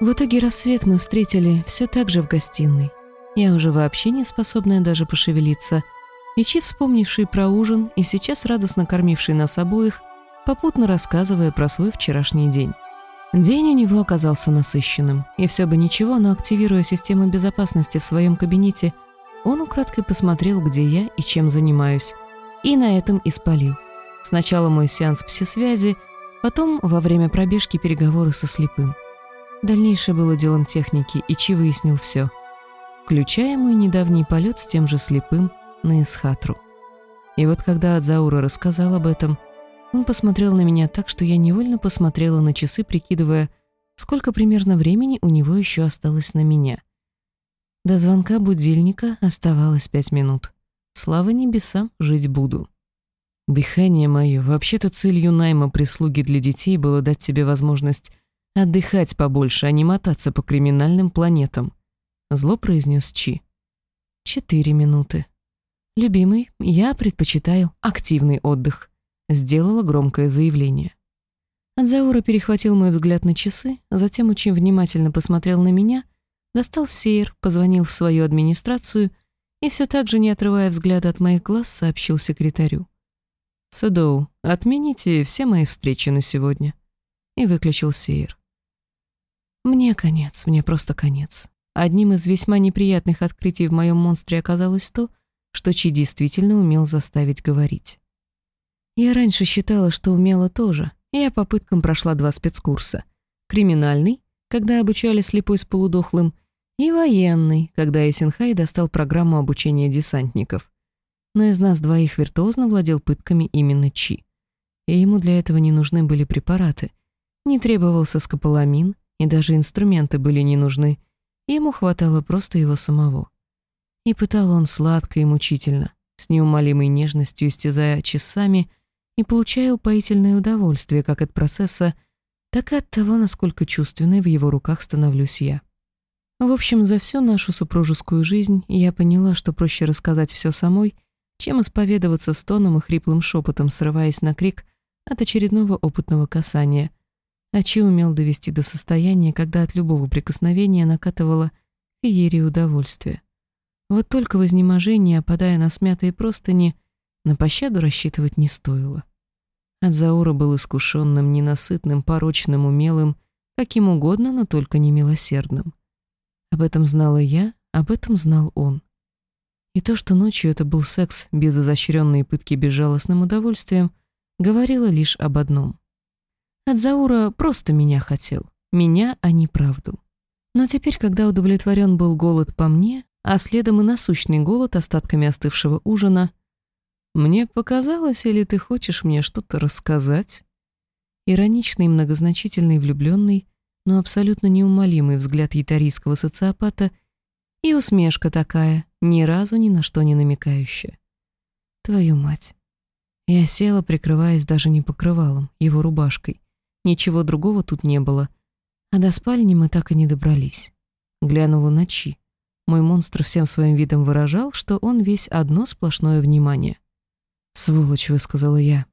В итоге рассвет мы встретили все так же в гостиной. Я уже вообще не способная даже пошевелиться. Ичи, вспомнивший про ужин и сейчас радостно кормивший нас обоих, попутно рассказывая про свой вчерашний день. День у него оказался насыщенным, и все бы ничего, но активируя систему безопасности в своем кабинете, он украдкой посмотрел, где я и чем занимаюсь, и на этом испалил. Сначала мой сеанс пси-связи, потом во время пробежки переговоры со слепым. Дальнейшее было делом техники, и Чи выяснил все, включая мой недавний полет с тем же слепым на Исхатру. И вот когда Адзаура рассказал об этом, он посмотрел на меня так, что я невольно посмотрела на часы, прикидывая, сколько примерно времени у него еще осталось на меня. До звонка будильника оставалось пять минут. Слава небесам, жить буду. Дыхание мое, вообще-то целью найма прислуги для детей было дать тебе возможность отдыхать побольше, а не мотаться по криминальным планетам. Зло произнес Чи. Четыре минуты. Любимый, я предпочитаю активный отдых сделала громкое заявление. Адзаура перехватил мой взгляд на часы, затем очень внимательно посмотрел на меня, достал сейр, позвонил в свою администрацию и все так же, не отрывая взгляда от моих глаз, сообщил секретарю. «Садоу, отмените все мои встречи на сегодня». И выключил сейр. Мне конец, мне просто конец. Одним из весьма неприятных открытий в моем монстре оказалось то, что Чи действительно умел заставить говорить. Я раньше считала, что умела тоже. Я попыткам прошла два спецкурса. Криминальный, когда обучали слепой с полудохлым, и военный, когда Эсенхай достал программу обучения десантников. Но из нас двоих виртуозно владел пытками именно Чи. И ему для этого не нужны были препараты. Не требовался скополамин, и даже инструменты были не нужны. Ему хватало просто его самого. И пытал он сладко и мучительно, с неумолимой нежностью истязая часами, и получая упоительное удовольствие как от процесса, так и от того, насколько чувственной в его руках становлюсь я. В общем, за всю нашу супружескую жизнь я поняла, что проще рассказать все самой, чем исповедоваться стоном и хриплым шепотом, срываясь на крик от очередного опытного касания. А умел довести до состояния, когда от любого прикосновения накатывало феерия удовольствия. Вот только в изнеможении, опадая на смятые простыни, на пощаду рассчитывать не стоило. Адзаура был искушенным, ненасытным, порочным, умелым, каким угодно, но только не милосердным. Об этом знала я, об этом знал он. И то, что ночью это был секс без изощренной пытки безжалостным удовольствием, говорило лишь об одном. Адзаура просто меня хотел. Меня, а не правду. Но теперь, когда удовлетворен был голод по мне, а следом и насущный голод остатками остывшего ужина, «Мне показалось, или ты хочешь мне что-то рассказать?» Ироничный, многозначительный, влюбленный, но абсолютно неумолимый взгляд ятарийского социопата и усмешка такая, ни разу ни на что не намекающая. «Твою мать!» Я села, прикрываясь даже не покрывалом, его рубашкой. Ничего другого тут не было. А до спальни мы так и не добрались. Глянула на Чи. Мой монстр всем своим видом выражал, что он весь одно сплошное внимание. «Сволочь», — высказала я.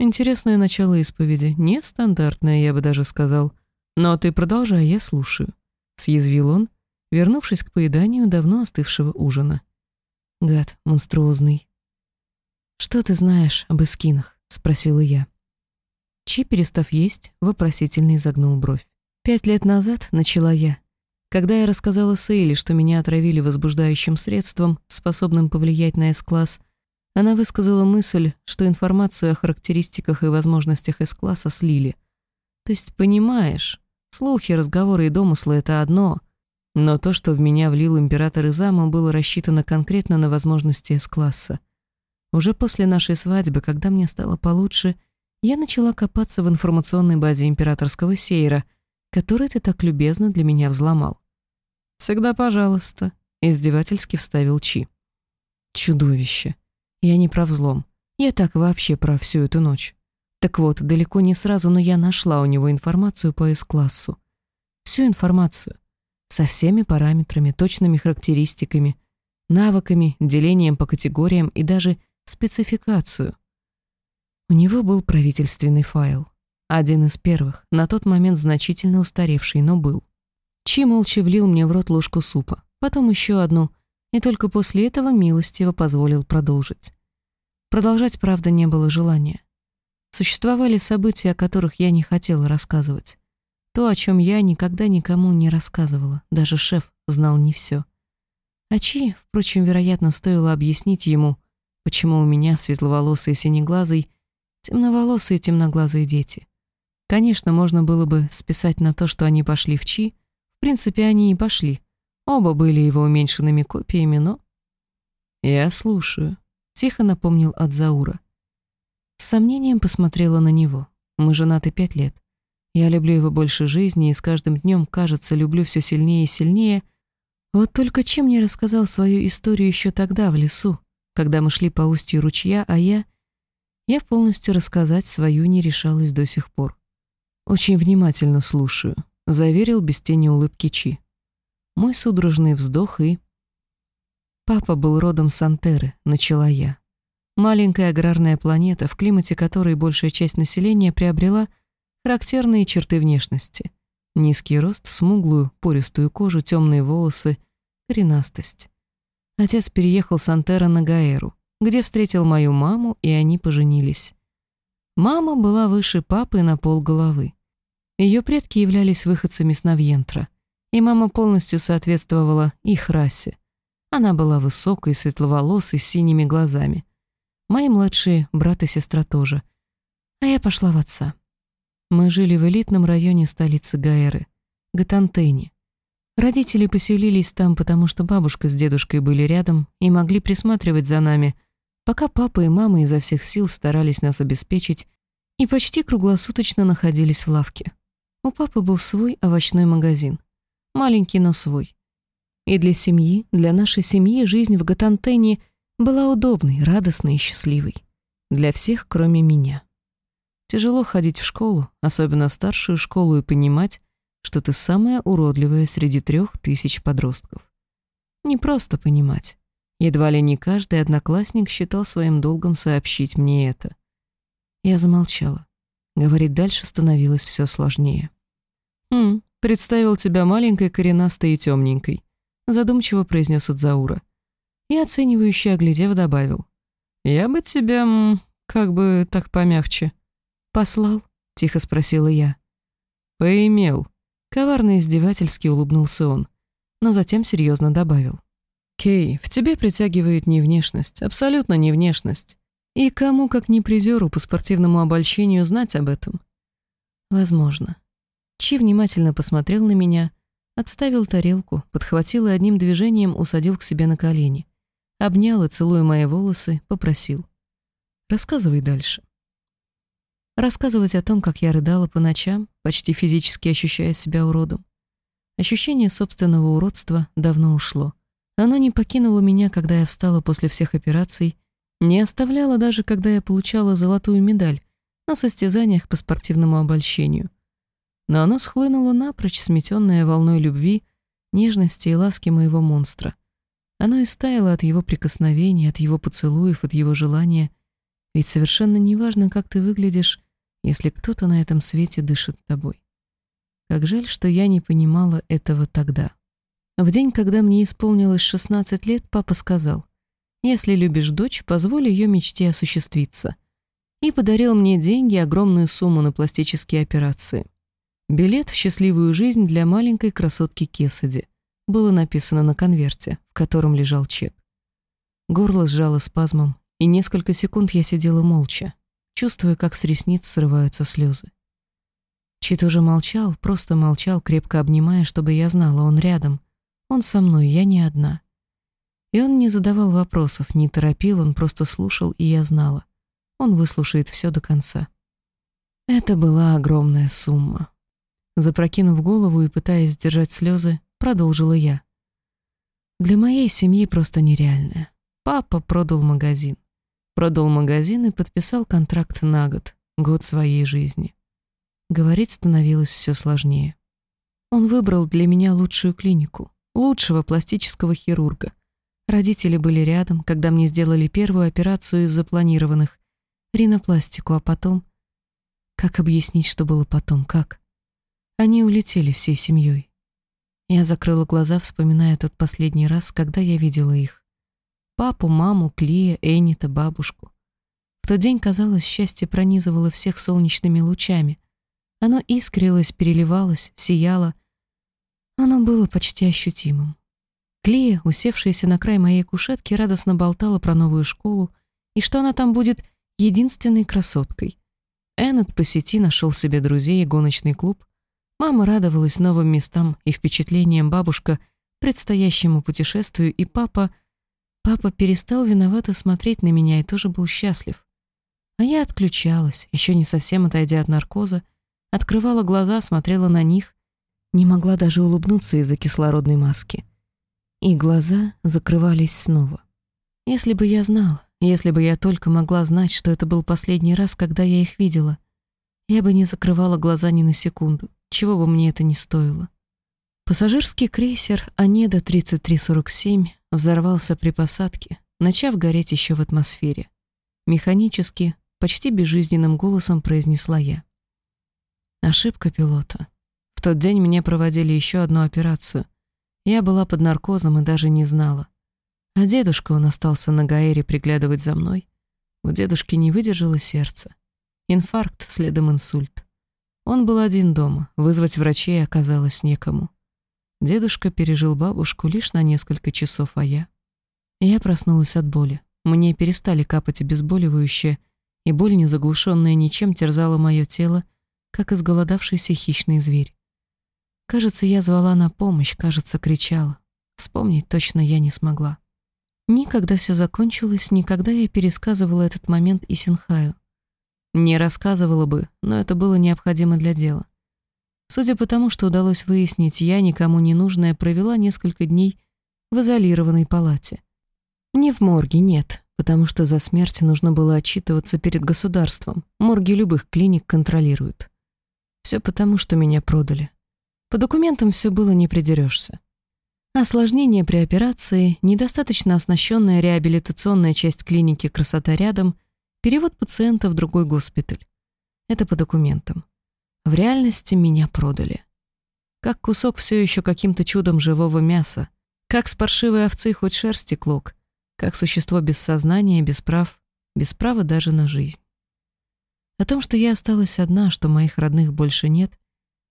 Интересное начало исповеди, нестандартное, я бы даже сказал. Но ты продолжай, я слушаю. Съязвил он, вернувшись к поеданию давно остывшего ужина. Гад, монструозный. «Что ты знаешь об эскинах?» — спросила я. Чи, перестав есть, вопросительно изогнул бровь. «Пять лет назад начала я. Когда я рассказала Сейли, что меня отравили возбуждающим средством, способным повлиять на С-класс, она высказала мысль, что информацию о характеристиках и возможностях С-класса слили. То есть, понимаешь, слухи, разговоры и домыслы — это одно, но то, что в меня влил император Изама, было рассчитано конкретно на возможности С-класса. Уже после нашей свадьбы, когда мне стало получше, я начала копаться в информационной базе императорского сейра, который ты так любезно для меня взломал. «Всегда пожалуйста», — издевательски вставил Чи. «Чудовище. Я не про взлом. Я так вообще про всю эту ночь. Так вот, далеко не сразу, но я нашла у него информацию по С-классу. Всю информацию. Со всеми параметрами, точными характеристиками, навыками, делением по категориям и даже спецификацию. У него был правительственный файл. Один из первых, на тот момент значительно устаревший, но был. Чи молча влил мне в рот ложку супа, потом еще одну, и только после этого милостиво позволил продолжить. Продолжать, правда, не было желания. Существовали события, о которых я не хотела рассказывать. То, о чем я никогда никому не рассказывала, даже шеф знал не все. А Чи, впрочем, вероятно, стоило объяснить ему, почему у меня светловолосый синеглазый, темноволосые темноглазые дети. Конечно, можно было бы списать на то, что они пошли в Чи. В принципе, они и пошли. Оба были его уменьшенными копиями, но... «Я слушаю», — тихо напомнил Адзаура. С сомнением посмотрела на него. Мы женаты пять лет. Я люблю его больше жизни, и с каждым днем, кажется, люблю все сильнее и сильнее. Вот только чем мне рассказал свою историю еще тогда, в лесу, когда мы шли по устью ручья, а я... Я полностью рассказать свою не решалась до сих пор. «Очень внимательно слушаю», — заверил без тени улыбки Чи. Мой судорожный вздох и... «Папа был родом с Антеры», — начала я. Маленькая аграрная планета, в климате которой большая часть населения приобрела характерные черты внешности. Низкий рост, смуглую, пористую кожу, темные волосы, коренастость. Отец переехал с Антера на Гаэру, где встретил мою маму, и они поженились. Мама была выше папы на пол головы. Ее предки являлись выходцами с Навьентра, и мама полностью соответствовала их расе. Она была высокой, светловолосой, с синими глазами. Мои младшие брат и сестра тоже. А я пошла в отца. Мы жили в элитном районе столицы Гаэры, Гатантене. Родители поселились там, потому что бабушка с дедушкой были рядом и могли присматривать за нами, пока папа и мама изо всех сил старались нас обеспечить и почти круглосуточно находились в лавке. У папы был свой овощной магазин. Маленький, но свой. И для семьи, для нашей семьи жизнь в Гатантене была удобной, радостной и счастливой. Для всех, кроме меня. Тяжело ходить в школу, особенно старшую школу, и понимать, что ты самая уродливая среди трех тысяч подростков. Не просто понимать. Едва ли не каждый одноклассник считал своим долгом сообщить мне это. Я замолчала. Говорить дальше становилось все сложнее. «Хм, представил тебя маленькой, коренастой и темненькой», задумчиво произнес Адзаура. И оценивающе оглядев добавил. «Я бы тебя, как бы так помягче». «Послал?» — тихо спросила я. «Поимел», — коварно издевательски улыбнулся он, но затем серьезно добавил. «Кей, в тебе притягивает не внешность, абсолютно не внешность. И кому, как не призеру по спортивному обольщению, знать об этом? Возможно. Чи внимательно посмотрел на меня, отставил тарелку, подхватил и одним движением усадил к себе на колени. Обнял и, целуя мои волосы, попросил. «Рассказывай дальше». Рассказывать о том, как я рыдала по ночам, почти физически ощущая себя уродом. Ощущение собственного уродства давно ушло. Оно не покинуло меня, когда я встала после всех операций не оставляла даже, когда я получала золотую медаль на состязаниях по спортивному обольщению. Но оно схлынуло напрочь, сметенное волной любви, нежности и ласки моего монстра. Оно истаяло от его прикосновений, от его поцелуев, от его желания. Ведь совершенно неважно, как ты выглядишь, если кто-то на этом свете дышит тобой. Как жаль, что я не понимала этого тогда. В день, когда мне исполнилось 16 лет, папа сказал — если любишь дочь, позволь ее мечте осуществиться. И подарил мне деньги, огромную сумму на пластические операции. Билет в счастливую жизнь для маленькой красотки Кесади. Было написано на конверте, в котором лежал чек. Горло сжало спазмом, и несколько секунд я сидела молча, чувствуя, как с ресниц срываются слезы. Чит уже молчал, просто молчал, крепко обнимая, чтобы я знала, он рядом. Он со мной, я не одна. И он не задавал вопросов, не торопил, он просто слушал, и я знала. Он выслушает все до конца. Это была огромная сумма. Запрокинув голову и пытаясь сдержать слезы, продолжила я. Для моей семьи просто нереальная. Папа продал магазин. Продал магазин и подписал контракт на год, год своей жизни. Говорить становилось все сложнее. Он выбрал для меня лучшую клинику, лучшего пластического хирурга — Родители были рядом, когда мне сделали первую операцию из запланированных, ринопластику, а потом... Как объяснить, что было потом? Как? Они улетели всей семьей. Я закрыла глаза, вспоминая тот последний раз, когда я видела их. Папу, маму, Клия, Энита, бабушку. В тот день, казалось, счастье пронизывало всех солнечными лучами. Оно искрилось, переливалось, сияло. Оно было почти ощутимым. Клея, усевшаяся на край моей кушетки, радостно болтала про новую школу и что она там будет единственной красоткой. Эннет по сети нашел себе друзей и гоночный клуб. Мама радовалась новым местам и впечатлениям бабушка предстоящему путешествию, и папа... Папа перестал виновато смотреть на меня и тоже был счастлив. А я отключалась, еще не совсем отойдя от наркоза, открывала глаза, смотрела на них, не могла даже улыбнуться из-за кислородной маски. И глаза закрывались снова. Если бы я знала, если бы я только могла знать, что это был последний раз, когда я их видела, я бы не закрывала глаза ни на секунду, чего бы мне это ни стоило. Пассажирский крейсер «Анеда 3347» взорвался при посадке, начав гореть еще в атмосфере. Механически, почти безжизненным голосом произнесла я. Ошибка пилота. Тот день мне проводили еще одну операцию. Я была под наркозом и даже не знала. А дедушка, он остался на Гаэре приглядывать за мной. У дедушки не выдержало сердце. Инфаркт, следом инсульт. Он был один дома, вызвать врачей оказалось некому. Дедушка пережил бабушку лишь на несколько часов, а я... Я проснулась от боли. Мне перестали капать обезболивающее, и боль, не заглушенная ничем, терзала мое тело, как изголодавшийся хищный зверь. Кажется, я звала на помощь, кажется, кричала. Вспомнить точно я не смогла. Никогда все закончилось, никогда я пересказывала этот момент и Синхаю. Не рассказывала бы, но это было необходимо для дела. Судя по тому, что удалось выяснить, я, никому не нужная, провела несколько дней в изолированной палате. Не в морге, нет, потому что за смерть нужно было отчитываться перед государством. Морги любых клиник контролируют. Все потому, что меня продали. По документам все было не придерешься. Осложнение при операции, недостаточно оснащенная реабилитационная часть клиники «Красота рядом», перевод пациента в другой госпиталь. Это по документам. В реальности меня продали. Как кусок все еще каким-то чудом живого мяса, как с паршивой овцы хоть шерсти клок, как существо без сознания, без прав, без права даже на жизнь. О том, что я осталась одна, что моих родных больше нет,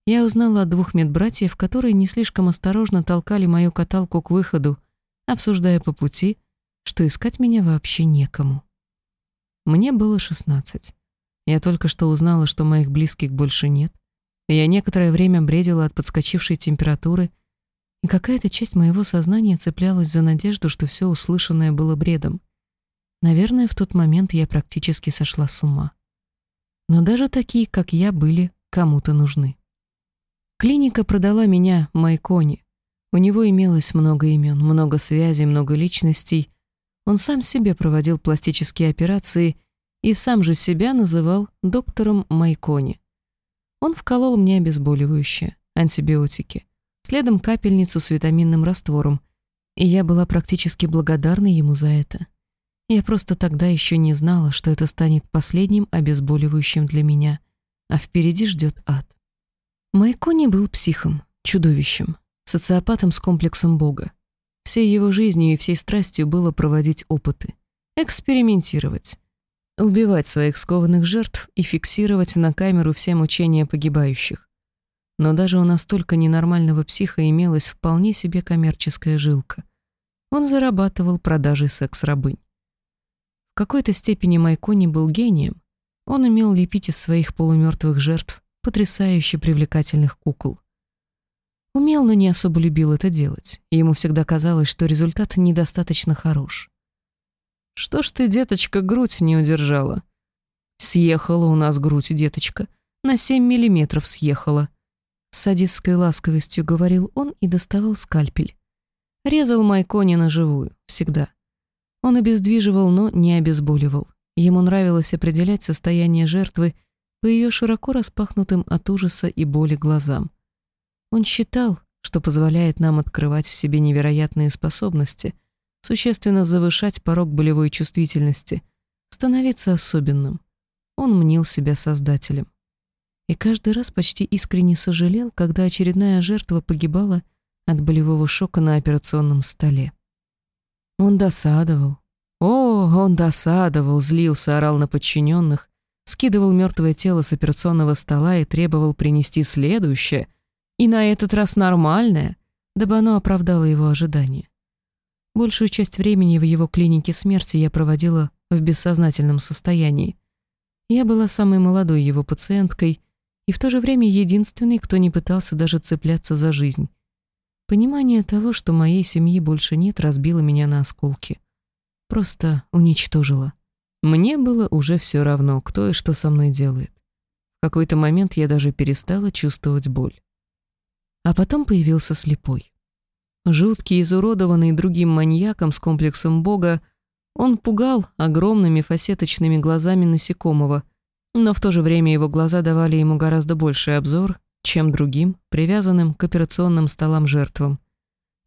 я узнала от двух медбратьев, которые не слишком осторожно толкали мою каталку к выходу, обсуждая по пути, что искать меня вообще некому. Мне было шестнадцать. Я только что узнала, что моих близких больше нет. Я некоторое время бредила от подскочившей температуры, и какая-то часть моего сознания цеплялась за надежду, что все услышанное было бредом. Наверное, в тот момент я практически сошла с ума но даже такие, как я, были кому-то нужны. Клиника продала меня Майкони. У него имелось много имен, много связей, много личностей. Он сам себе проводил пластические операции и сам же себя называл доктором Майкони. Он вколол мне обезболивающее, антибиотики, следом капельницу с витаминным раствором, и я была практически благодарна ему за это. Я просто тогда еще не знала, что это станет последним обезболивающим для меня, а впереди ждет ад. Майкони был психом, чудовищем, социопатом с комплексом Бога. Всей его жизнью и всей страстью было проводить опыты, экспериментировать, убивать своих скованных жертв и фиксировать на камеру все мучения погибающих. Но даже у настолько ненормального психа имелась вполне себе коммерческая жилка. Он зарабатывал продажей секс-рабынь. В какой-то степени Майкони был гением. Он умел лепить из своих полумертвых жертв потрясающе привлекательных кукол. Умел, но не особо любил это делать, и ему всегда казалось, что результат недостаточно хорош. «Что ж ты, деточка, грудь не удержала?» «Съехала у нас грудь, деточка. На семь миллиметров съехала». С садистской ласковостью говорил он и доставал скальпель. Резал Майкони на живую, всегда. Он обездвиживал, но не обезболивал. Ему нравилось определять состояние жертвы по ее широко распахнутым от ужаса и боли глазам. Он считал, что позволяет нам открывать в себе невероятные способности, существенно завышать порог болевой чувствительности, становиться особенным. Он мнил себя создателем. и каждый раз почти искренне сожалел, когда очередная жертва погибала от болевого шока на операционном столе. Он досадовал. О, он досадовал, злился, орал на подчиненных, скидывал мертвое тело с операционного стола и требовал принести следующее, и на этот раз нормальное, дабы оно оправдало его ожидания. Большую часть времени в его клинике смерти я проводила в бессознательном состоянии. Я была самой молодой его пациенткой и в то же время единственной, кто не пытался даже цепляться за жизнь. Понимание того, что моей семьи больше нет, разбило меня на осколки. Просто уничтожило. Мне было уже все равно, кто и что со мной делает. В какой-то момент я даже перестала чувствовать боль. А потом появился слепой. Жуткий, изуродованный другим маньяком с комплексом Бога, он пугал огромными фасеточными глазами насекомого, но в то же время его глаза давали ему гораздо больший обзор, чем другим, привязанным к операционным столам жертвам.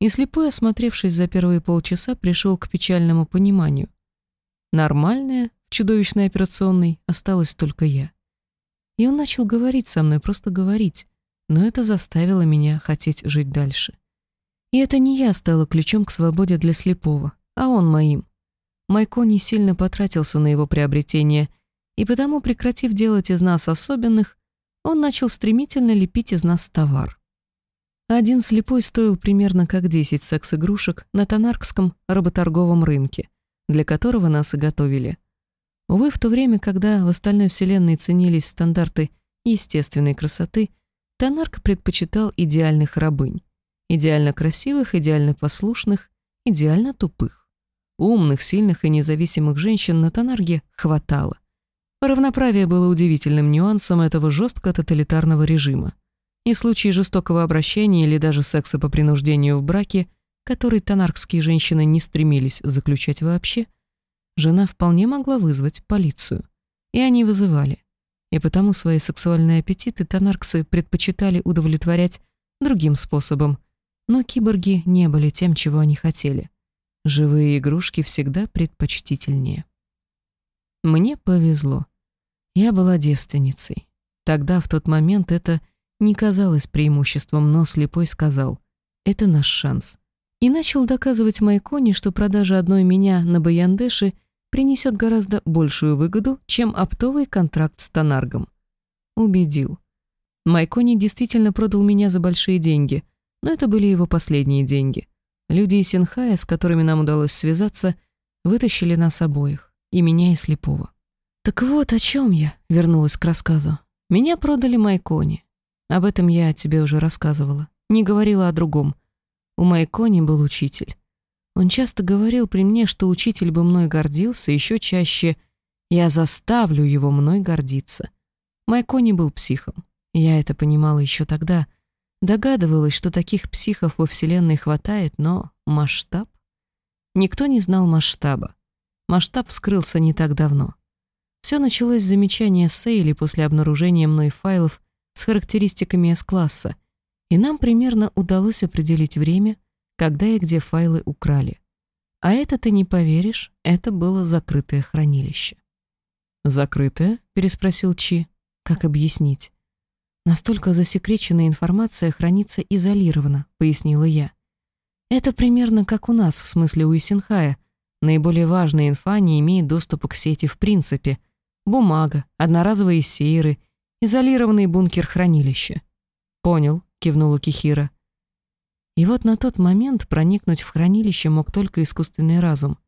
И слепой, осмотревшись за первые полчаса, пришел к печальному пониманию. Нормальная, в чудовищной операционной, осталась только я. И он начал говорить со мной, просто говорить, но это заставило меня хотеть жить дальше. И это не я стала ключом к свободе для слепого, а он моим. Майко не сильно потратился на его приобретение, и потому, прекратив делать из нас особенных, он начал стремительно лепить из нас товар. Один слепой стоил примерно как 10 секс-игрушек на Тонаркском работорговом рынке, для которого нас и готовили. Увы, в то время, когда в остальной вселенной ценились стандарты естественной красоты, Тонарк предпочитал идеальных рабынь. Идеально красивых, идеально послушных, идеально тупых. Умных, сильных и независимых женщин на Тонарге хватало. Равноправие было удивительным нюансом этого жестко тоталитарного режима. И в случае жестокого обращения или даже секса по принуждению в браке, который тонаркские женщины не стремились заключать вообще, жена вполне могла вызвать полицию. И они вызывали. И потому свои сексуальные аппетиты тонарксы предпочитали удовлетворять другим способом. Но киборги не были тем, чего они хотели. Живые игрушки всегда предпочтительнее. Мне повезло. Я была девственницей. Тогда, в тот момент, это не казалось преимуществом, но слепой сказал «это наш шанс». И начал доказывать Майконе, что продажа одной меня на Баяндеше принесет гораздо большую выгоду, чем оптовый контракт с Тонаргом. Убедил. Майкони действительно продал меня за большие деньги, но это были его последние деньги. Люди из Синхая, с которыми нам удалось связаться, вытащили нас обоих, и меня, и слепого. «Так вот о чем я», — вернулась к рассказу. «Меня продали Майкони. Об этом я тебе уже рассказывала. Не говорила о другом. У Майкони был учитель. Он часто говорил при мне, что учитель бы мной гордился, еще чаще «я заставлю его мной гордиться». Майкони был психом. Я это понимала еще тогда. Догадывалась, что таких психов во Вселенной хватает, но масштаб? Никто не знал масштаба. Масштаб вскрылся не так давно. Все началось с замечания Сейли после обнаружения мной файлов с характеристиками S-класса, и нам примерно удалось определить время, когда и где файлы украли. А это, ты не поверишь, это было закрытое хранилище. «Закрытое?» — переспросил Чи. «Как объяснить?» «Настолько засекреченная информация хранится изолированно», — пояснила я. «Это примерно как у нас, в смысле у Исинхая. Наиболее важная инфа не имеет доступа к сети в принципе, Бумага, одноразовые сейры, изолированный бункер-хранилище. «Понял», — кивнула Кихира. И вот на тот момент проникнуть в хранилище мог только искусственный разум,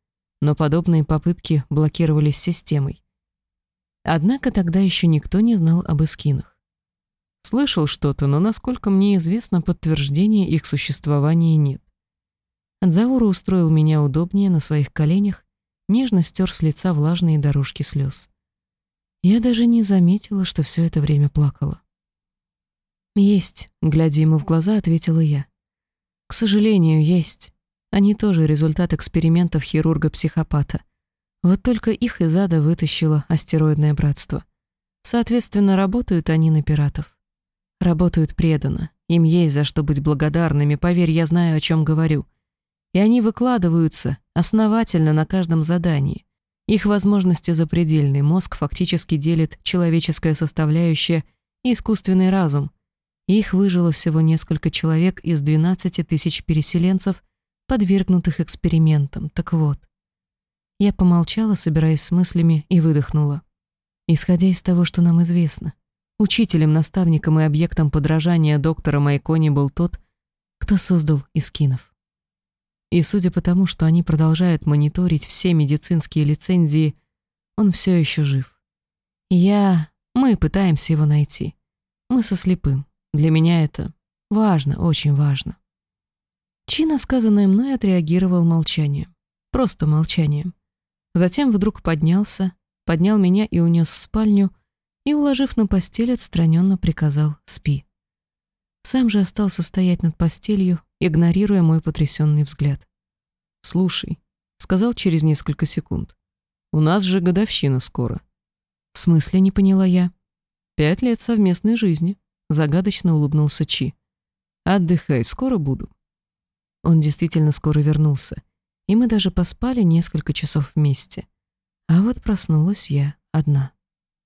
но подобные попытки блокировались системой. Однако тогда еще никто не знал об эскинах. Слышал что-то, но, насколько мне известно, подтверждения их существования нет. Адзаура устроил меня удобнее на своих коленях, нежно стер с лица влажные дорожки слез. Я даже не заметила, что все это время плакала. «Есть», — глядя ему в глаза, ответила я. «К сожалению, есть. Они тоже результат экспериментов хирурга-психопата. Вот только их из ада вытащило астероидное братство. Соответственно, работают они на пиратов. Работают преданно. Им есть за что быть благодарными, поверь, я знаю, о чем говорю. И они выкладываются основательно на каждом задании. Их возможности запредельны, мозг фактически делит человеческая составляющая и искусственный разум. Их выжило всего несколько человек из 12 тысяч переселенцев, подвергнутых экспериментам. Так вот. Я помолчала, собираясь с мыслями, и выдохнула. Исходя из того, что нам известно, учителем, наставником и объектом подражания доктора Майкони был тот, кто создал Искинов. И судя по тому, что они продолжают мониторить все медицинские лицензии, он все еще жив. Я... Мы пытаемся его найти. Мы со слепым. Для меня это важно, очень важно. Чина, сказанное мной, отреагировал молчанием. Просто молчанием. Затем вдруг поднялся, поднял меня и унес в спальню, и, уложив на постель, отстраненно приказал «спи». Сам же остался стоять над постелью, игнорируя мой потрясенный взгляд. «Слушай», — сказал через несколько секунд, — «у нас же годовщина скоро». «В смысле?» — не поняла я. «Пять лет совместной жизни», — загадочно улыбнулся Чи. «Отдыхай, скоро буду». Он действительно скоро вернулся, и мы даже поспали несколько часов вместе. А вот проснулась я одна.